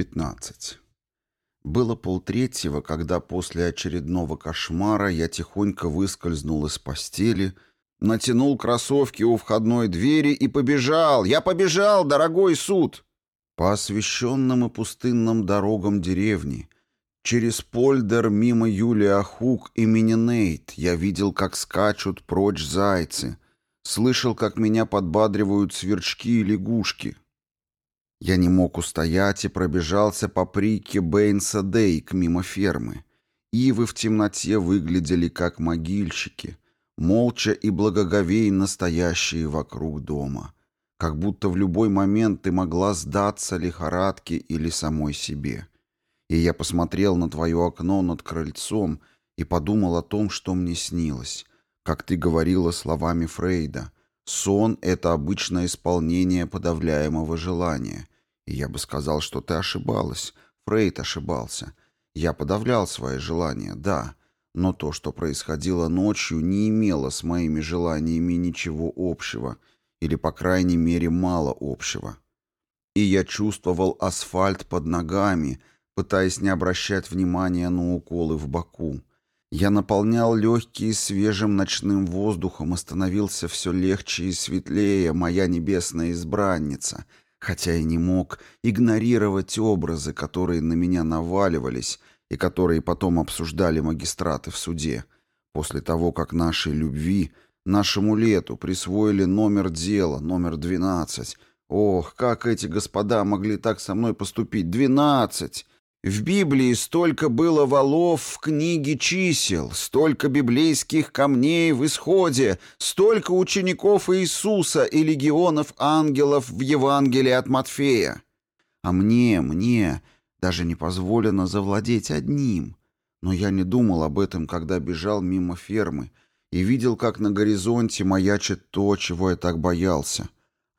15. Было полтретьего, когда после очередного кошмара я тихонько выскользнул из постели, натянул кроссовки у входной двери и побежал. Я побежал, дорогой суд! По освещенным и пустынным дорогам деревни, через польдер мимо Юлия Хук и Мининейт, я видел, как скачут прочь зайцы, слышал, как меня подбадривают сверчки и лягушки, я не мог устоять и пробежался по прике Бэйнса Дейк мимо фермы. Ивы в темноте выглядели как могильщики, молча и благоговейно стоящие вокруг дома, как будто в любой момент ты могла сдаться лихорадке или самой себе. И я посмотрел на твое окно над крыльцом и подумал о том, что мне снилось, как ты говорила словами Фрейда. Сон — это обычное исполнение подавляемого желания, и я бы сказал, что ты ошибалась. Фрейд ошибался. Я подавлял свои желания, да, но то, что происходило ночью, не имело с моими желаниями ничего общего, или, по крайней мере, мало общего. И я чувствовал асфальт под ногами, пытаясь не обращать внимания на уколы в боку. Я наполнял легкие свежим ночным воздухом и становился все легче и светлее, моя небесная избранница — хотя и не мог игнорировать образы, которые на меня наваливались и которые потом обсуждали магистраты в суде, после того, как нашей любви, нашему лету присвоили номер дела, номер 12. Ох, как эти господа могли так со мной поступить? Двенадцать! В Библии столько было валов в книге чисел, столько библейских камней в исходе, столько учеников Иисуса и легионов ангелов в Евангелии от Матфея. А мне, мне даже не позволено завладеть одним. Но я не думал об этом, когда бежал мимо фермы и видел, как на горизонте маячит то, чего я так боялся.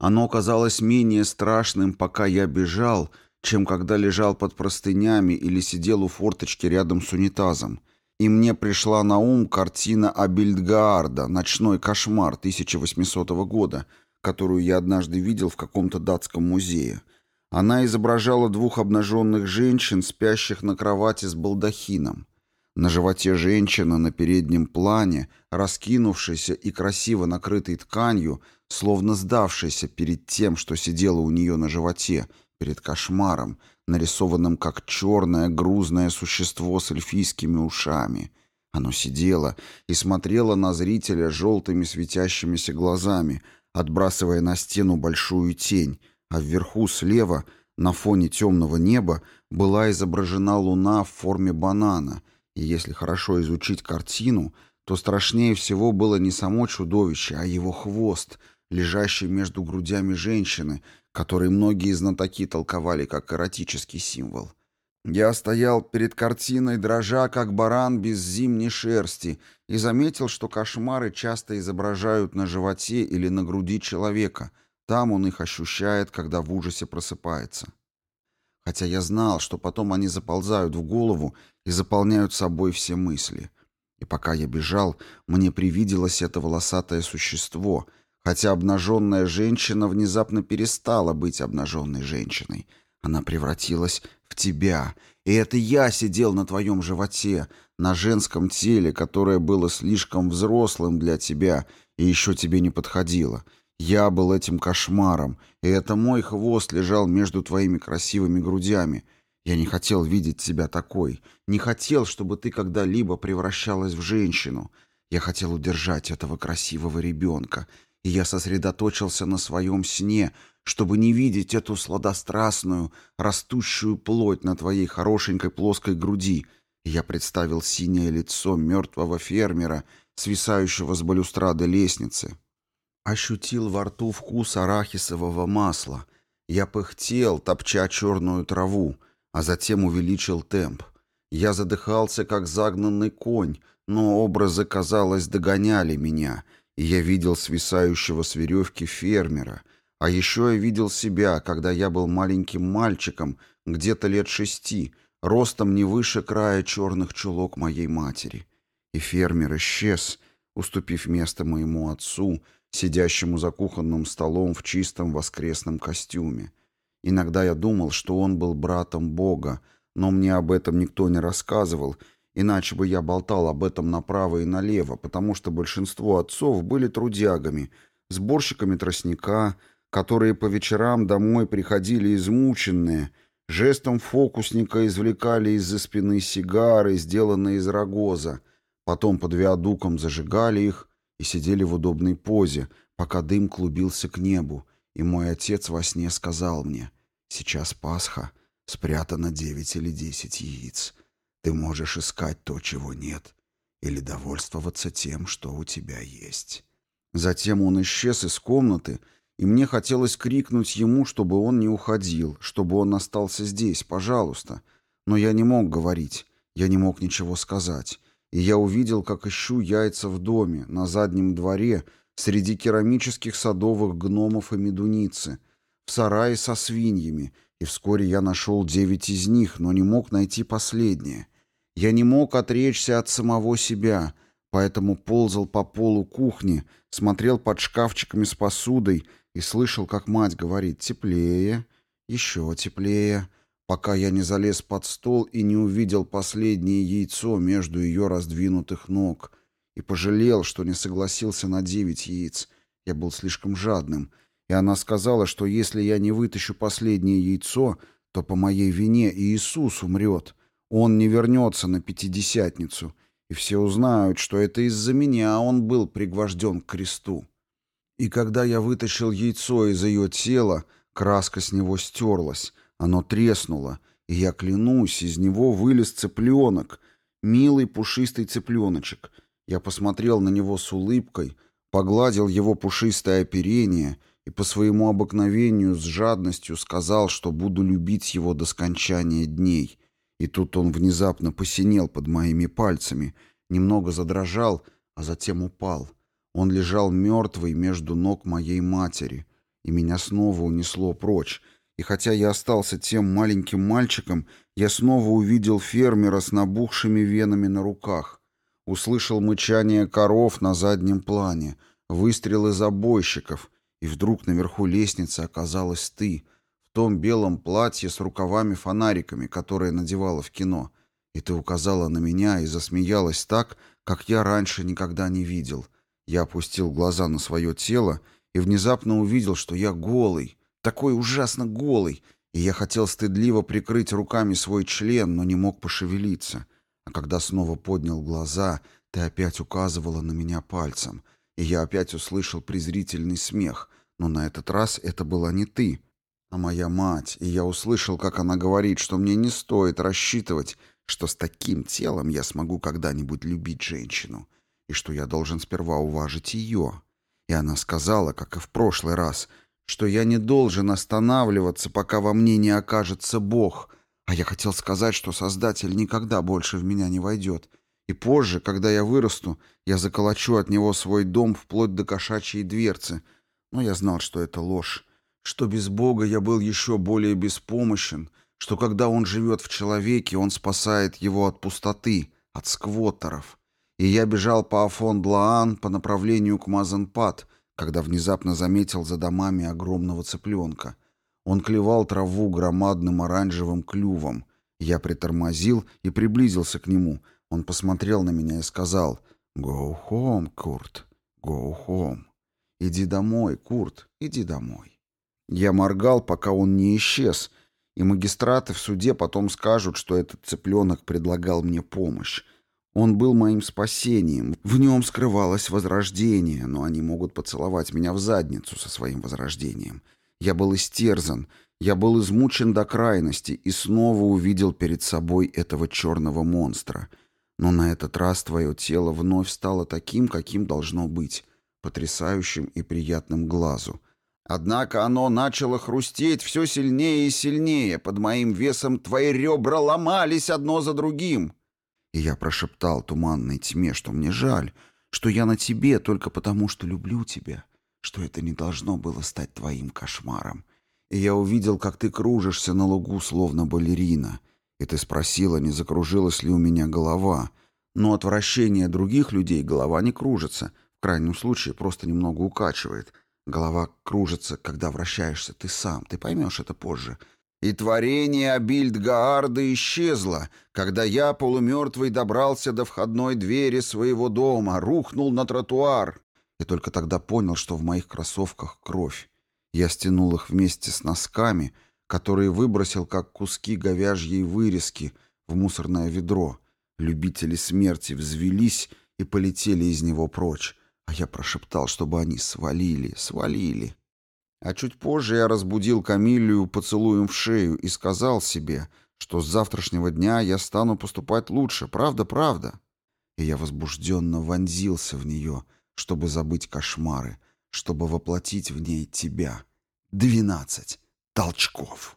Оно казалось менее страшным, пока я бежал — чем когда лежал под простынями или сидел у форточки рядом с унитазом. И мне пришла на ум картина Абильдгаарда «Ночной кошмар» 1800 года, которую я однажды видел в каком-то датском музее. Она изображала двух обнаженных женщин, спящих на кровати с балдахином. На животе женщины на переднем плане, раскинувшейся и красиво накрытой тканью, словно сдавшейся перед тем, что сидело у нее на животе – перед кошмаром, нарисованным как черное грузное существо с эльфийскими ушами. Оно сидело и смотрело на зрителя желтыми светящимися глазами, отбрасывая на стену большую тень, а вверху слева, на фоне темного неба, была изображена луна в форме банана, и если хорошо изучить картину, то страшнее всего было не само чудовище, а его хвост, лежащий между грудями женщины, который многие знатоки толковали как эротический символ. Я стоял перед картиной, дрожа, как баран без зимней шерсти, и заметил, что кошмары часто изображают на животе или на груди человека. Там он их ощущает, когда в ужасе просыпается. Хотя я знал, что потом они заползают в голову и заполняют собой все мысли. И пока я бежал, мне привиделось это волосатое существо — Хотя обнаженная женщина внезапно перестала быть обнаженной женщиной. Она превратилась в тебя. И это я сидел на твоем животе, на женском теле, которое было слишком взрослым для тебя и еще тебе не подходило. Я был этим кошмаром, и это мой хвост лежал между твоими красивыми грудями. Я не хотел видеть тебя такой, не хотел, чтобы ты когда-либо превращалась в женщину. Я хотел удержать этого красивого ребенка, я сосредоточился на своем сне, чтобы не видеть эту сладострастную, растущую плоть на твоей хорошенькой плоской груди. Я представил синее лицо мертвого фермера, свисающего с балюстрады лестницы. Ощутил во рту вкус арахисового масла. Я пыхтел, топча черную траву, а затем увеличил темп. Я задыхался, как загнанный конь, но образы, казалось, догоняли меня — я видел свисающего с веревки фермера, а еще я видел себя, когда я был маленьким мальчиком, где-то лет шести, ростом не выше края черных чулок моей матери. И фермер исчез, уступив место моему отцу, сидящему за кухонным столом в чистом воскресном костюме. Иногда я думал, что он был братом Бога, но мне об этом никто не рассказывал, иначе бы я болтал об этом направо и налево, потому что большинство отцов были трудягами, сборщиками тростника, которые по вечерам домой приходили измученные, жестом фокусника извлекали из-за спины сигары, сделанные из рогоза, потом под виадуком зажигали их и сидели в удобной позе, пока дым клубился к небу, и мой отец во сне сказал мне, «Сейчас Пасха, спрятано девять или десять яиц. Ты можешь искать то, чего нет, или довольствоваться тем, что у тебя есть». Затем он исчез из комнаты, и мне хотелось крикнуть ему, чтобы он не уходил, чтобы он остался здесь, пожалуйста. Но я не мог говорить, я не мог ничего сказать. И я увидел, как ищу яйца в доме, на заднем дворе, среди керамических садовых гномов и медуницы, в сарае со свиньями, и вскоре я нашел девять из них, но не мог найти последнее. Я не мог отречься от самого себя, поэтому ползал по полу кухни, смотрел под шкафчиками с посудой и слышал, как мать говорит «теплее, еще теплее», пока я не залез под стол и не увидел последнее яйцо между ее раздвинутых ног — и пожалел, что не согласился на девять яиц. Я был слишком жадным. И она сказала, что если я не вытащу последнее яйцо, то по моей вине Иисус умрет. Он не вернется на Пятидесятницу. И все узнают, что это из-за меня он был пригвожден к кресту. И когда я вытащил яйцо из ее тела, краска с него стерлась, оно треснуло, и я клянусь, из него вылез цыпленок, милый пушистый цыпленочек — я посмотрел на него с улыбкой, погладил его пушистое оперение и по своему обыкновению с жадностью сказал, что буду любить его до скончания дней. И тут он внезапно посинел под моими пальцами, немного задрожал, а затем упал. Он лежал мертвый между ног моей матери, и меня снова унесло прочь. И хотя я остался тем маленьким мальчиком, я снова увидел фермера с набухшими венами на руках — Услышал мычание коров на заднем плане, выстрелы забойщиков, и вдруг наверху лестницы оказалась ты, том белом платье с рукавами-фонариками, которое надевала в кино. И ты указала на меня и засмеялась так, как я раньше никогда не видел. Я опустил глаза на свое тело и внезапно увидел, что я голый, такой ужасно голый, и я хотел стыдливо прикрыть руками свой член, но не мог пошевелиться. А когда снова поднял глаза, ты опять указывала на меня пальцем, и я опять услышал презрительный смех, но на этот раз это была не ты, а моя мать, и я услышал, как она говорит, что мне не стоит рассчитывать, что с таким телом я смогу когда-нибудь любить женщину, и что я должен сперва уважить ее. И она сказала, как и в прошлый раз, что я не должен останавливаться, пока во мне не окажется Бог — а я хотел сказать, что Создатель никогда больше в меня не войдет. И позже, когда я вырасту, я заколочу от него свой дом вплоть до кошачьей дверцы. Но я знал, что это ложь, что без Бога я был еще более беспомощен, что когда он живет в человеке, он спасает его от пустоты, от сквоттеров. И я бежал по Афон-Длаан по направлению к Мазанпад, когда внезапно заметил за домами огромного цыпленка — он клевал траву громадным оранжевым клювом. Я притормозил и приблизился к нему. Он посмотрел на меня и сказал «Go home, Курт, go home». «Иди домой, Курт, иди домой». Я моргал, пока он не исчез, и магистраты в суде потом скажут, что этот цыпленок предлагал мне помощь. Он был моим спасением, в нем скрывалось возрождение, но они могут поцеловать меня в задницу со своим возрождением — я был истерзан, я был измучен до крайности и снова увидел перед собой этого черного монстра. Но на этот раз твое тело вновь стало таким, каким должно быть, потрясающим и приятным глазу. Однако оно начало хрустеть все сильнее и сильнее, под моим весом твои ребра ломались одно за другим. И я прошептал туманной тьме, что мне жаль, что я на тебе только потому, что люблю тебя, что это не должно было стать твоим кошмаром. И я увидел, как ты кружишься на лугу, словно балерина. И ты спросила, не закружилась ли у меня голова. Но от вращения других людей голова не кружится, в крайнем случае просто немного укачивает. Голова кружится, когда вращаешься ты сам. Ты поймешь это позже. И творение Абильдгаарда исчезло, когда я, полумертвый, добрался до входной двери своего дома, рухнул на тротуар. И только тогда понял, что в моих кроссовках кровь. Я стянул их вместе с носками, которые выбросил, как куски говяжьей вырезки, в мусорное ведро. Любители смерти взвелись и полетели из него прочь, а я прошептал, чтобы они свалили, свалили. А чуть позже я разбудил Камилию поцелуем в шею и сказал себе, что с завтрашнего дня я стану поступать лучше, правда-правда. И я возбужденно вонзился в нее, чтобы забыть кошмары, чтобы воплотить в ней тебя. Двенадцать толчков.